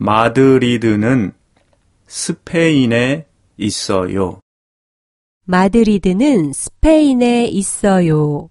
마드리드는 스페인에 있어요. 마드리드는 스페인에 있어요.